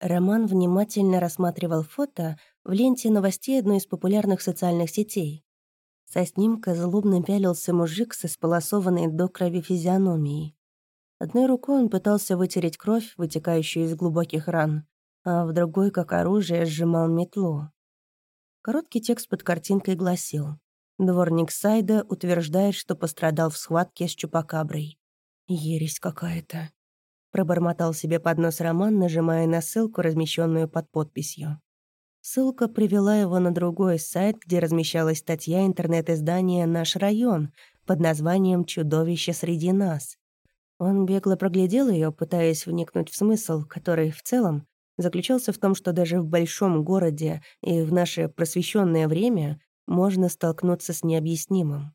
Роман внимательно рассматривал фото в ленте новостей одной из популярных социальных сетей. Со снимка злобно пялился мужик с исполосованной до крови физиономией. Одной рукой он пытался вытереть кровь, вытекающую из глубоких ран, а в другой, как оружие, сжимал метлу. Короткий текст под картинкой гласил «Дворник Сайда утверждает, что пострадал в схватке с Чупакаброй». «Ересь какая-то», — пробормотал себе под нос Роман, нажимая на ссылку, размещенную под подписью. Ссылка привела его на другой сайт, где размещалась статья интернет-издания «Наш район» под названием «Чудовище среди нас». Он бегло проглядел ее, пытаясь вникнуть в смысл, который в целом заключался в том, что даже в большом городе и в наше просвещенное время можно столкнуться с необъяснимым.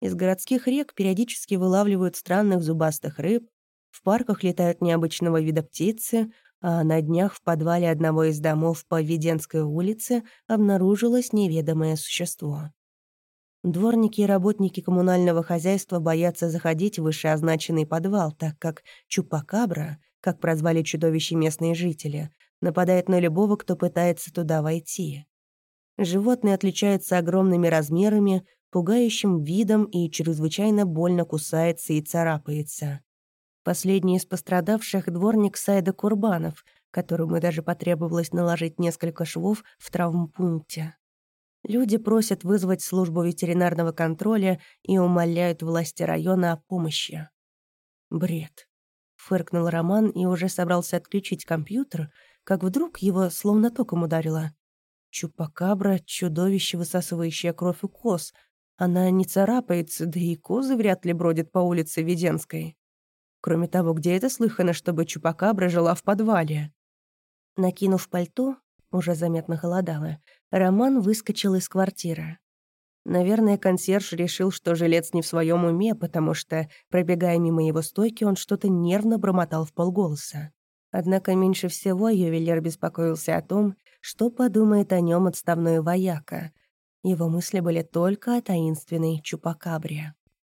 Из городских рек периодически вылавливают странных зубастых рыб, в парках летают необычного вида птицы, а на днях в подвале одного из домов по Веденской улице обнаружилось неведомое существо. Дворники и работники коммунального хозяйства боятся заходить в вышеозначенный подвал, так как Чупакабра, как прозвали чудовище местные жители, нападает на любого, кто пытается туда войти. Животное отличается огромными размерами, пугающим видом и чрезвычайно больно кусается и царапается. Последний из пострадавших — дворник Сайда Курбанов, которому даже потребовалось наложить несколько швов в травмпункте. Люди просят вызвать службу ветеринарного контроля и умоляют власти района о помощи. «Бред», — фыркнул Роман и уже собрался отключить компьютер, как вдруг его словно током ударило. Чупакабра — чудовище, высасывающее кровь у коз. Она не царапается, да и козы вряд ли бродят по улице Веденской. Кроме того, где это слыхано, чтобы Чупакабра жила в подвале? Накинув пальто, уже заметно холодало, Роман выскочил из квартиры. Наверное, консьерж решил, что жилец не в своем уме, потому что, пробегая мимо его стойки, он что-то нервно бормотал в полголоса. Однако меньше всего ювелир беспокоился о том, что подумает о нем отставной вояка. Его мысли были только о таинственной Чупакабре.